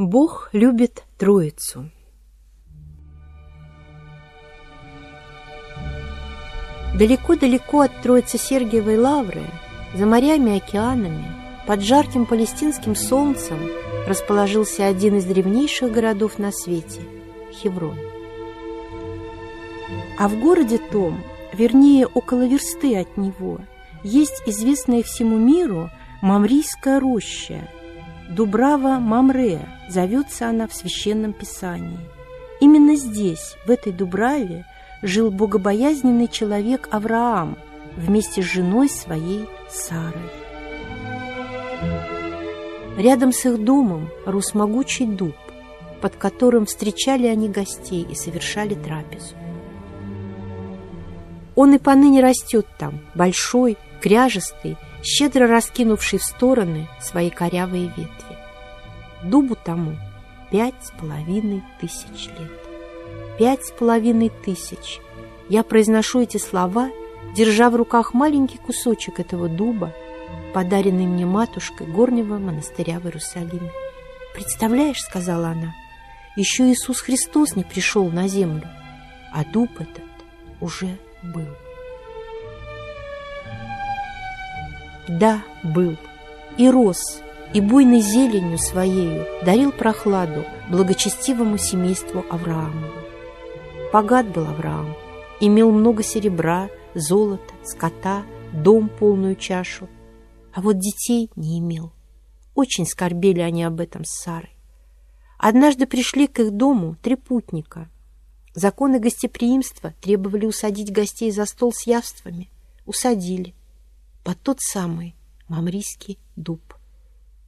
Бог любит Троицу. Далеко-далеко от Троицы Сергиевой Лавры, за морями и океанами, под жарким палестинским солнцем расположился один из древнейших городов на свете – Хеврон. А в городе том, вернее, около версты от него, есть известная всему миру Мамрийская роща – Дубрава Мамре, зовется она в Священном Писании. Именно здесь, в этой Дубраве, жил богобоязненный человек Авраам вместе с женой своей Сарой. Рядом с их домом рос могучий дуб, под которым встречали они гостей и совершали трапезу. Он и поныне растет там, большой, кряжестый, щедро раскинувший в стороны свои корявые ветви. Дубу тому пять с половиной тысяч лет. Пять с половиной тысяч. Я произношу эти слова, держа в руках маленький кусочек этого дуба, подаренный мне матушкой горнего монастыря в Иерусалиме. «Представляешь, — сказала она, — еще Иисус Христос не пришел на землю, а дуб этот уже был». Да, был. И рос, и буйной зеленью своею дарил прохладу благочестивому семейству Авраамову. Богат был Авраам, имел много серебра, золота, скота, дом полную чашу, а вот детей не имел. Очень скорбели они об этом с Сарой. Однажды пришли к их дому три путника. Законы гостеприимства требовали усадить гостей за стол с явствами. Усадили под тот самый мамрийский дуб.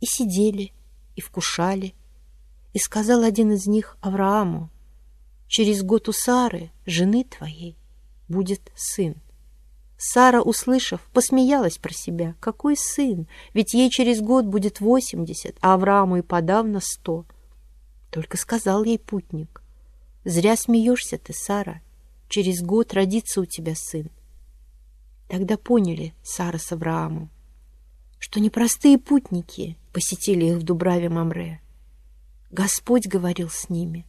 И сидели, и вкушали. И сказал один из них Аврааму, «Через год у Сары, жены твоей, будет сын». Сара, услышав, посмеялась про себя. Какой сын? Ведь ей через год будет восемьдесят, а Аврааму и подавно сто. Только сказал ей путник. Зря смеешься ты, Сара. Через год родится у тебя сын. Тогда поняли Сара с Авраамом, что непростые путники посетили их в Дубраве Мамре. Господь говорил с ними,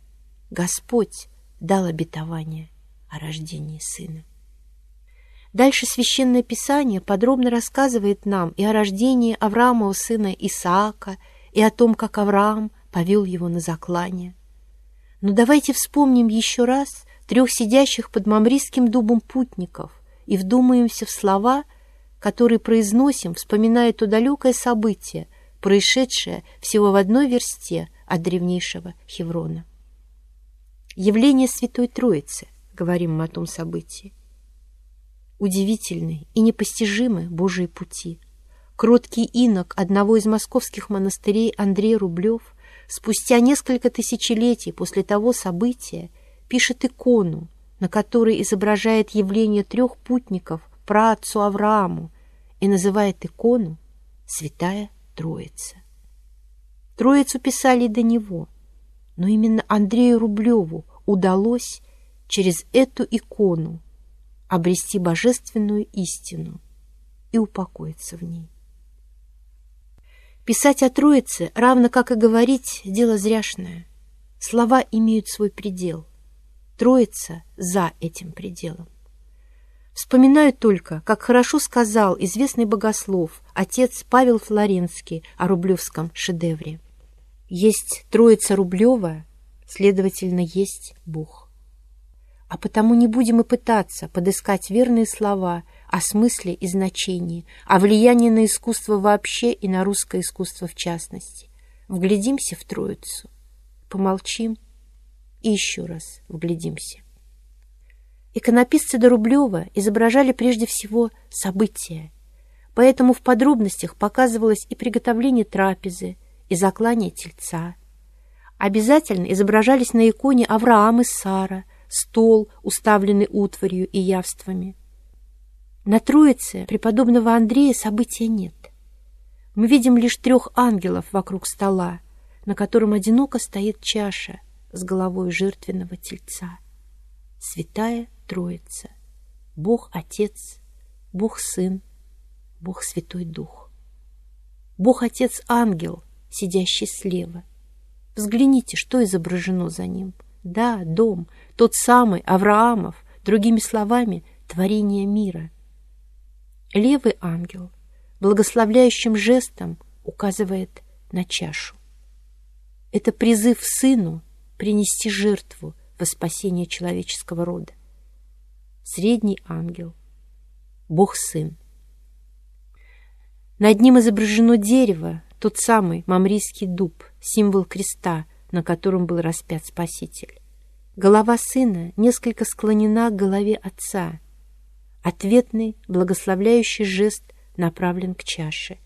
Господь дал обетование о рождении сына. Дальше Священное Писание подробно рассказывает нам и о рождении Авраамова сына Исаака, и о том, как Авраам повел его на заклание. Но давайте вспомним еще раз трех сидящих под мамрийским дубом путников, и вдумаемся в слова, которые произносим, вспоминая то далекое событие, происшедшее всего в одной версте от древнейшего Хеврона. Явление Святой Троицы, говорим мы о том событии. Удивительны и непостижимы Божьи пути. Кроткий инок одного из московских монастырей Андрей Рублев спустя несколько тысячелетий после того события пишет икону, на которой изображает явление трех путников праотцу Аврааму и называет икону «Святая Троица». Троицу писали до него, но именно Андрею Рублеву удалось через эту икону обрести божественную истину и упокоиться в ней. Писать о Троице, равно как и говорить, дело зряшное. Слова имеют свой предел – Троица за этим пределом. Вспоминаю только, как хорошо сказал известный богослов, отец Павел Флоренский о рублевском шедевре. Есть Троица Рублева, следовательно, есть Бог. А потому не будем и пытаться подыскать верные слова о смысле и значении, о влиянии на искусство вообще и на русское искусство в частности. Вглядимся в Троицу, помолчим и еще раз вглядимся. Иконописцы Дорублева изображали прежде всего события, поэтому в подробностях показывалось и приготовление трапезы, и заклание тельца. Обязательно изображались на иконе Авраам и Сара, стол, уставленный утварью и явствами. На Троице преподобного Андрея события нет. Мы видим лишь трех ангелов вокруг стола, на котором одиноко стоит чаша, с головой жертвенного тельца. Святая Троица, Бог Отец, Бог Сын, Бог Святой Дух. Бог Отец Ангел, сидящий слева. Взгляните, что изображено за ним. Да, дом, тот самый Авраамов, другими словами, творение мира. Левый ангел благословляющим жестом указывает на чашу. Это призыв сыну принести жертву во спасение человеческого рода. Средний ангел, Бог-сын. Над ним изображено дерево, тот самый мамрийский дуб, символ креста, на котором был распят Спаситель. Голова сына несколько склонена к голове отца. Ответный, благословляющий жест направлен к чаше.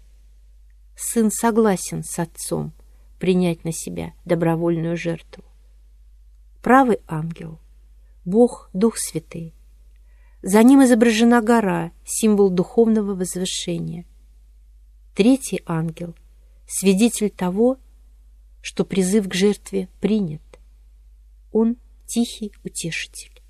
Сын согласен с отцом принять на себя добровольную жертву. Правый ангел — Бог, Дух Святый. За ним изображена гора, символ духовного возвышения. Третий ангел — свидетель того, что призыв к жертве принят. Он — тихий утешитель.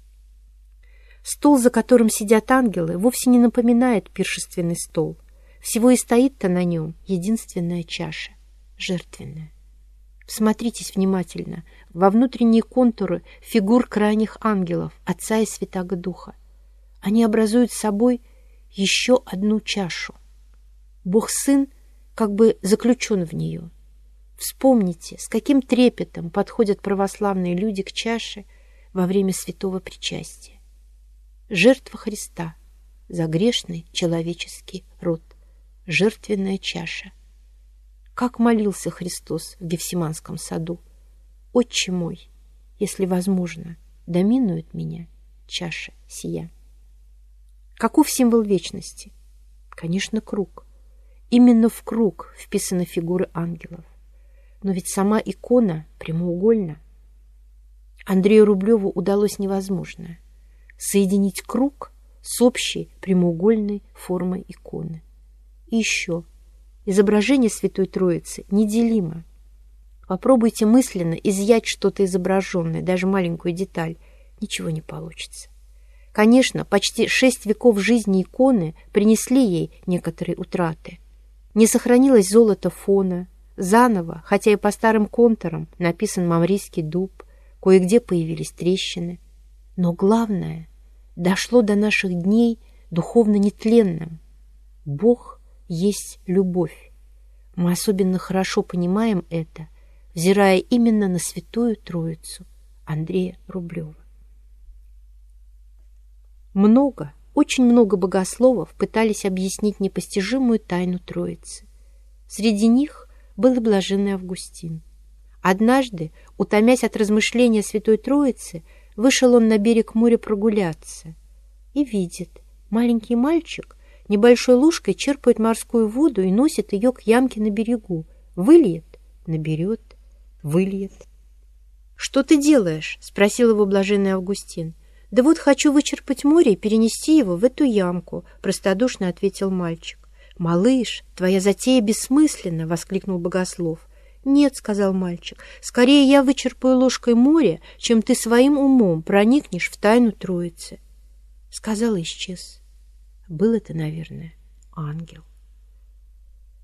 Стол, за которым сидят ангелы, вовсе не напоминает пиршественный стол. Всего и стоит-то на нем единственная чаша, жертвенная. Всмотритесь внимательно во внутренние контуры фигур крайних ангелов, Отца и Святаго Духа. Они образуют собой еще одну чашу. Бог-Сын как бы заключен в нее. Вспомните, с каким трепетом подходят православные люди к чаше во время святого причастия жертва Христа за грешный человеческий род, жертвенная чаша. Как молился Христос в Гефсиманском саду. «Отче мой, если возможно, доминует меня чаша сия». Каков символ вечности? Конечно, круг. Именно в круг вписаны фигуры ангелов. Но ведь сама икона прямоугольна. Андрею Рублеву удалось невозможное — соединить круг с общей прямоугольной формой иконы. И еще. Изображение Святой Троицы неделимо. Попробуйте мысленно изъять что-то изображенное, даже маленькую деталь. Ничего не получится. Конечно, почти шесть веков жизни иконы принесли ей некоторые утраты. Не сохранилось золото фона. Заново, хотя и по старым контурам, написан мамрийский дуб, кое-где появились трещины. Но главное, дошло до наших дней духовно нетленным. Бог есть любовь. Мы особенно хорошо понимаем это, взирая именно на Святую Троицу Андрея Рублева. Много, очень много богословов пытались объяснить непостижимую тайну Троицы. Среди них был и блаженный Августин. Однажды, утомясь от размышления Святой Троицы, Вышел он на берег моря прогуляться и видит, маленький мальчик небольшой ложкой черпает морскую воду и носит ее к ямке на берегу. Выльет, наберет, выльет. «Что ты делаешь?» — спросил его блаженный Августин. «Да вот хочу вычерпать море и перенести его в эту ямку», — простодушно ответил мальчик. «Малыш, твоя затея бессмысленна!» — воскликнул богослов. «Нет», — сказал мальчик, — «скорее я вычерпаю ложкой море, чем ты своим умом проникнешь в тайну Троицы». Сказал и исчез. Был это, наверное, ангел.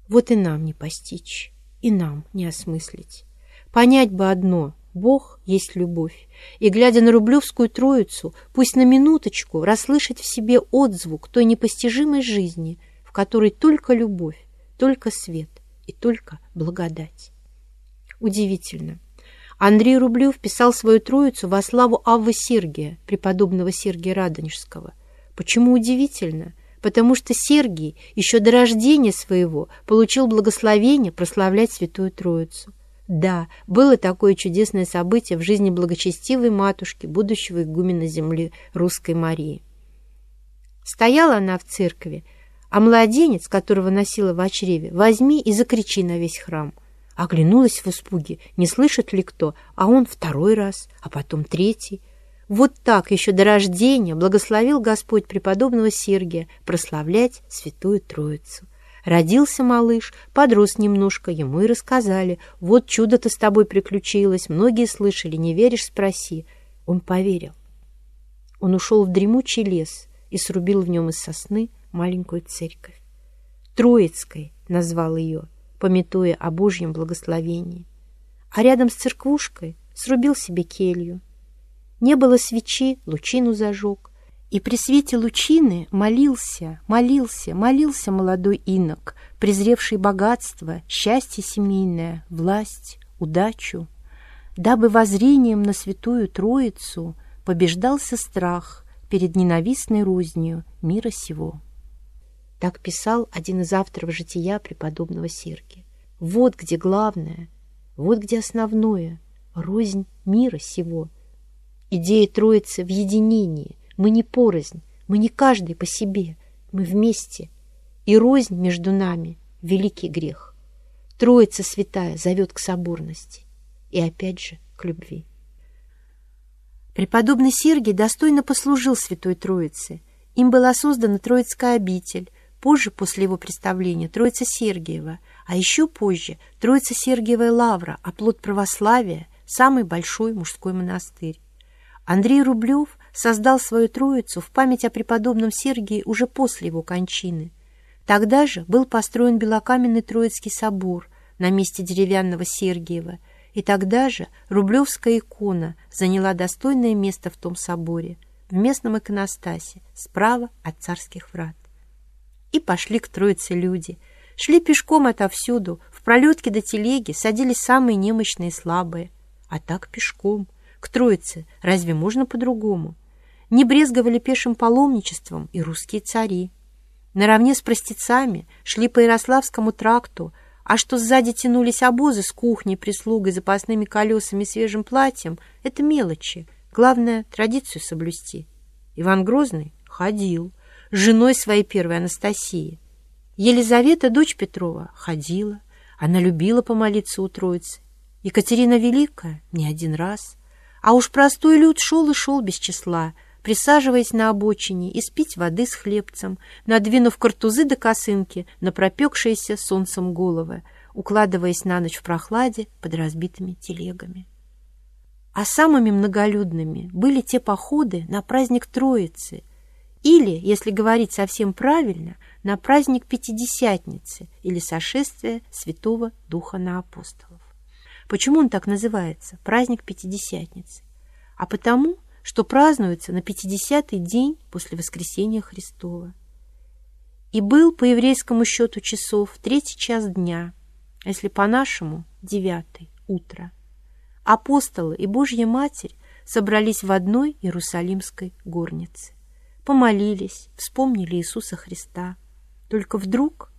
Вот и нам не постичь, и нам не осмыслить. Понять бы одно — Бог есть любовь, и, глядя на Рублевскую Троицу, пусть на минуточку расслышать в себе отзвук той непостижимой жизни, в которой только любовь, только свет и только благодать. Удивительно. Андрей Рублев писал свою троицу во славу Аввы Сергия, преподобного Сергия Радонежского. Почему удивительно? Потому что Сергий еще до рождения своего получил благословение прославлять Святую Троицу. Да, было такое чудесное событие в жизни благочестивой матушки, будущего игумена земли русской Марии. Стояла она в церкви, а младенец, которого носила в очреве, возьми и закричи на весь храм – Оглянулась в испуге, не слышит ли кто, а он второй раз, а потом третий. Вот так еще до рождения благословил Господь преподобного Сергия прославлять Святую Троицу. Родился малыш, подрос немножко, ему и рассказали. Вот чудо-то с тобой приключилось, многие слышали, не веришь, спроси. Он поверил. Он ушел в дремучий лес и срубил в нем из сосны маленькую церковь. Троицкой назвал ее, пометуя о Божьем благословении. а рядом с церквушкой срубил себе келью. Не было свечи, лучину зажег, и при свете лучины молился, молился, молился молодой инок, презревший богатство, счастье семейное, власть, удачу, дабы воззрением на святую Троицу побеждался страх перед ненавистной рознью мира сего. Так писал один из авторов жития преподобного Сирки. Вот где главное, вот где основное — рознь мира сего. Идея Троицы в единении — мы не порознь, мы не каждый по себе, мы вместе. И рознь между нами — великий грех. Троица святая зовет к соборности и опять же к любви. Преподобный Сергий достойно послужил Святой Троице. Им была создана Троицкая обитель, позже, после его представления, Троица Сергиева, а еще позже Троица Сергиевая Лавра, оплот православия, самый большой мужской монастырь. Андрей Рублев создал свою троицу в память о преподобном Сергии уже после его кончины. Тогда же был построен белокаменный Троицкий собор на месте деревянного Сергиева, и тогда же Рублевская икона заняла достойное место в том соборе, в местном иконостасе, справа от царских врат. И пошли к Троице люди. Шли пешком отовсюду, в пролетке до телеги садились самые немощные и слабые. А так пешком — к Троице разве можно по-другому? Не брезговали пешим паломничеством и русские цари. Наравне с простецами шли по Ярославскому тракту, а что сзади тянулись обозы с кухней, прислугой, запасными колесами свежим платьем, это мелочи. Главное — традицию соблюсти. Иван Грозный ходил, с женой своей первой Анастасии. Елизавета, дочь Петрова, ходила. Она любила помолиться у Троицы. Екатерина Великая не один раз. А уж простой люд шел и шел без числа, присаживаясь на обочине и спить воды с хлебцем, надвинув картузы до косынки на пропекшиеся солнцем головы, укладываясь на ночь в прохладе под разбитыми телегами. А самыми многолюдными были те походы на праздник Троицы, или, если говорить совсем правильно, на праздник Пятидесятницы или сошествия Святого Духа на апостолов. Почему он так называется, праздник Пятидесятницы? А потому, что празднуется на пятидесятый день после воскресения Христова. И был по еврейскому счету часов третий час дня, а если по-нашему — девятый, утро. Апостолы и Божья Матерь собрались в одной Иерусалимской горнице. Помолились, вспомнили Иисуса Христа. Только вдруг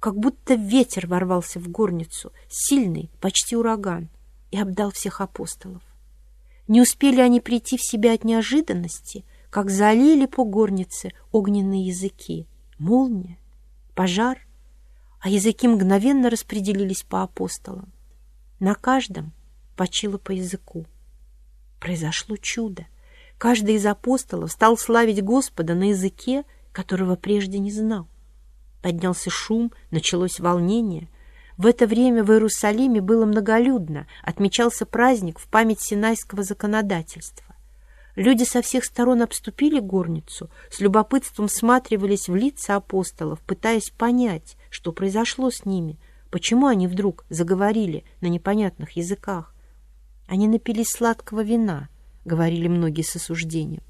как будто ветер ворвался в горницу, сильный, почти ураган, и обдал всех апостолов. Не успели они прийти в себя от неожиданности, как залили по горнице огненные языки, молния, пожар, а языки мгновенно распределились по апостолам. На каждом почило по языку. Произошло чудо. Каждый из апостолов стал славить Господа на языке, которого прежде не знал. Поднялся шум, началось волнение. В это время в Иерусалиме было многолюдно, отмечался праздник в память синайского законодательства. Люди со всех сторон обступили горницу, с любопытством всматривались в лица апостолов, пытаясь понять, что произошло с ними, почему они вдруг заговорили на непонятных языках. Они напились сладкого вина, говорили многие с осуждением.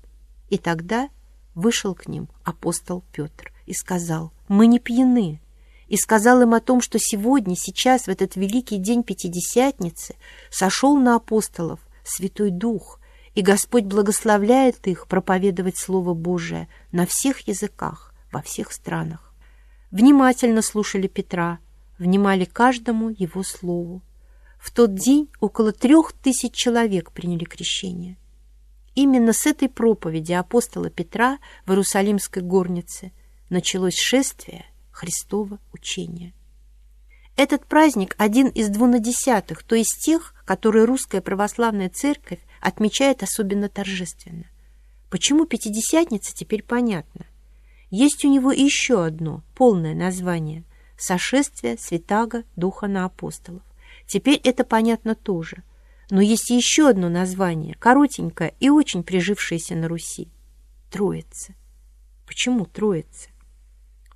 И тогда вышел к ним апостол Петр и сказал, «Мы не пьяны», и сказал им о том, что сегодня, сейчас, в этот великий день Пятидесятницы, сошел на апостолов Святой Дух, и Господь благословляет их проповедовать Слово Божие на всех языках, во всех странах. Внимательно слушали Петра, внимали каждому его слову. В тот день около трех тысяч человек приняли крещение. Именно с этой проповеди апостола Петра в Иерусалимской горнице началось шествие Христова учения. Этот праздник один из двунадесятых, то есть тех, которые русская православная церковь отмечает особенно торжественно. Почему Пятидесятница, теперь понятно. Есть у него еще одно полное название – «Сошествие Святаго Духа на апостолов». Теперь это понятно тоже. Но есть еще одно название, коротенькое и очень прижившееся на Руси – Троица. Почему Троица?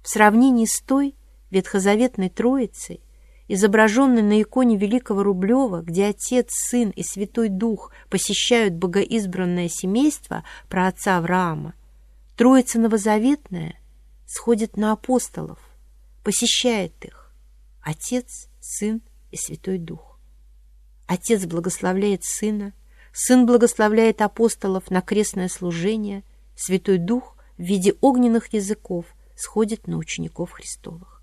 В сравнении с той ветхозаветной Троицей изображенный на иконе Великого Рублева, где Отец, Сын и Святой Дух посещают богоизбранное семейство про отца Авраама, Троица Новозаветная сходит на апостолов, посещает их. Отец, Сын и Святой Дух. Отец благословляет Сына, Сын благословляет апостолов на крестное служение, Святой Дух в виде огненных языков сходит на учеников Христовых.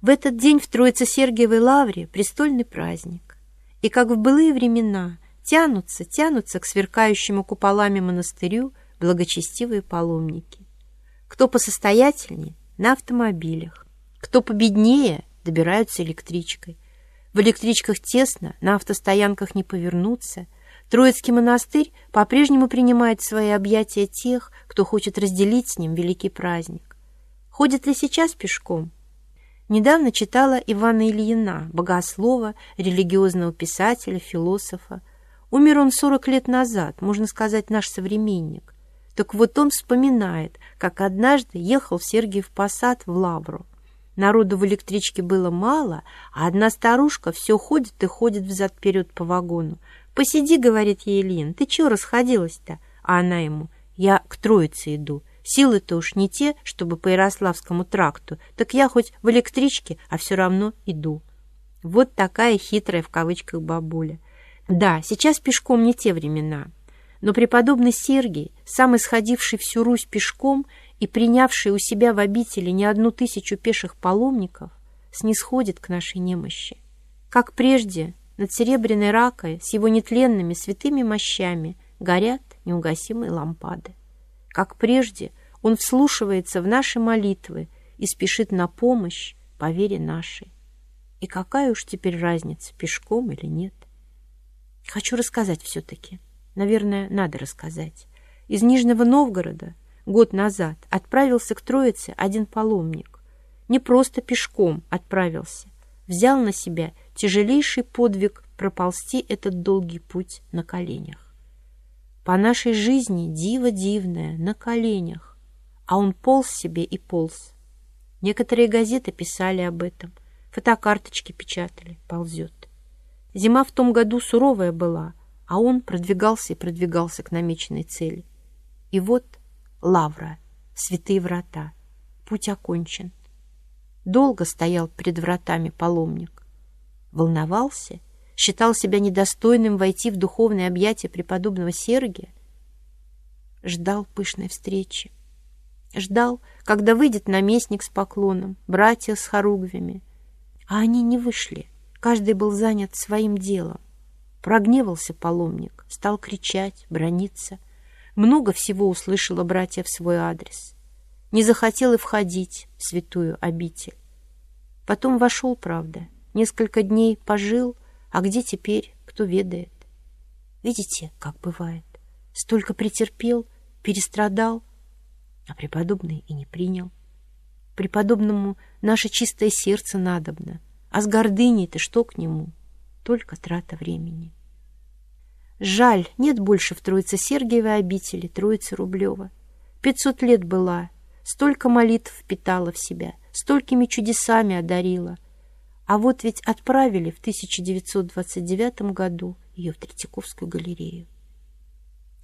В этот день в Троице-Сергиевой лавре престольный праздник, и, как в былые времена, тянутся, тянутся к сверкающему куполами монастырю благочестивые паломники. Кто посостоятельнее – на автомобилях, кто победнее – добираются электричкой. В электричках тесно, на автостоянках не повернуться. Троицкий монастырь по-прежнему принимает в свои объятия тех, кто хочет разделить с ним великий праздник. Ходит ли сейчас пешком? Недавно читала Ивана Ильина, богослова, религиозного писателя, философа. Умер он 40 лет назад, можно сказать, наш современник. Так вот он вспоминает, как однажды ехал в Сергиев Посад в Лавру. Народу в электричке было мало, а одна старушка все ходит и ходит взад-вперед по вагону. «Посиди», — говорит ей Ильин, — «ты чего расходилась-то?» А она ему, «Я к Троице иду. Силы-то уж не те, чтобы по Ярославскому тракту, так я хоть в электричке, а все равно иду». Вот такая хитрая в кавычках бабуля. Да, сейчас пешком не те времена. Но преподобный Сергий, сам исходивший всю Русь пешком и принявший у себя в обители не одну тысячу пеших паломников, снисходит к нашей немощи. Как прежде, над серебряной ракой с его нетленными святыми мощами горят неугасимые лампады. Как прежде, он вслушивается в наши молитвы и спешит на помощь по вере нашей. И какая уж теперь разница, пешком или нет? Хочу рассказать все-таки наверное, надо рассказать. Из Нижнего Новгорода год назад отправился к Троице один паломник. Не просто пешком отправился, взял на себя тяжелейший подвиг проползти этот долгий путь на коленях. По нашей жизни диво дивное, на коленях, а он полз себе и полз. Некоторые газеты писали об этом, фотокарточки печатали, ползет. Зима в том году суровая была, а он продвигался и продвигался к намеченной цели. И вот лавра, святые врата, путь окончен. Долго стоял перед вратами паломник. Волновался, считал себя недостойным войти в духовное объятие преподобного Сергия. Ждал пышной встречи. Ждал, когда выйдет наместник с поклоном, братья с хоругвями. А они не вышли, каждый был занят своим делом. Прогневался паломник, стал кричать, брониться. Много всего услышала братья в свой адрес. Не захотел и входить в святую обитель. Потом вошел, правда, несколько дней пожил, а где теперь, кто ведает. Видите, как бывает. Столько претерпел, перестрадал, а преподобный и не принял. Преподобному наше чистое сердце надобно, а с гордыней-то что к нему? Только трата времени. Жаль, нет больше в Троице Сергиевой обители Троицы Рублева. Пятьсот лет была, столько молитв впитала в себя, столькими чудесами одарила. А вот ведь отправили в 1929 году ее в Третьяковскую галерею.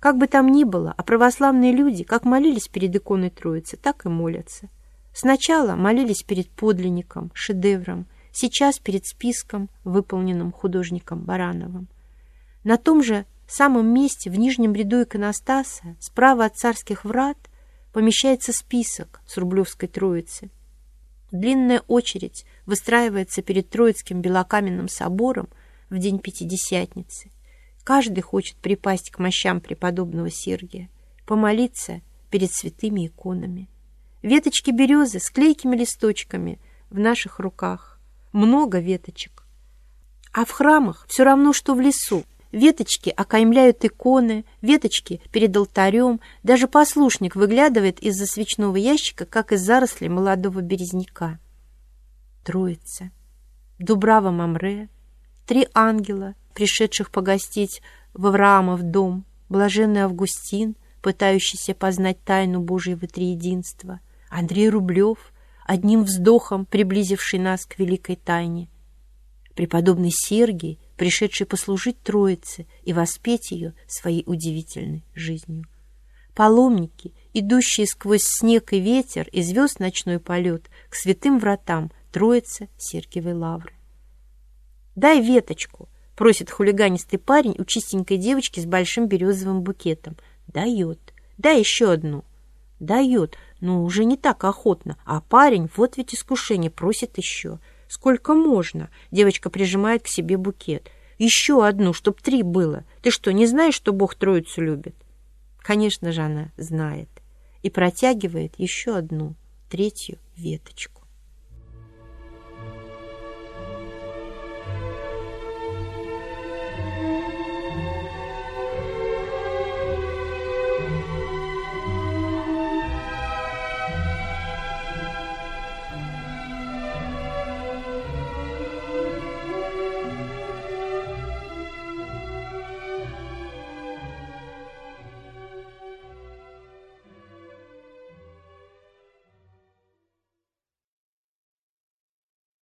Как бы там ни было, а православные люди как молились перед иконой Троицы, так и молятся. Сначала молились перед подлинником, шедевром, сейчас перед списком, выполненным художником Барановым. На том же самом месте, в нижнем ряду иконостаса, справа от царских врат, помещается список с Рублевской Троицы. Длинная очередь выстраивается перед Троицким белокаменным собором в день Пятидесятницы. Каждый хочет припасть к мощам преподобного Сергия, помолиться перед святыми иконами. Веточки березы с клейкими листочками в наших руках. Много веточек. А в храмах все равно, что в лесу. Веточки окаймляют иконы, веточки перед алтарем. Даже послушник выглядывает из-за свечного ящика, как из зарослей молодого березняка. Троица. Дубрава Мамре. Три ангела, пришедших погостить в Авраамов дом. Блаженный Августин, пытающийся познать тайну Божьего триединства. Андрей Рублев, одним вздохом приблизивший нас к великой тайне преподобный Сергий, пришедший послужить Троице и воспеть ее своей удивительной жизнью. Паломники, идущие сквозь снег и ветер и звезд ночной полет к святым вратам Троицы Сергиевой Лавры. «Дай веточку!» — просит хулиганистый парень у чистенькой девочки с большим березовым букетом. Дает. Дай еще одну. Дает, но уже не так охотно. А парень, вот ведь искушение, просит еще. Сколько можно? Девочка прижимает к себе букет. Еще одну, чтоб три было. Ты что, не знаешь, что Бог Троицу любит? Конечно же, она знает. И протягивает еще одну, третью веточку.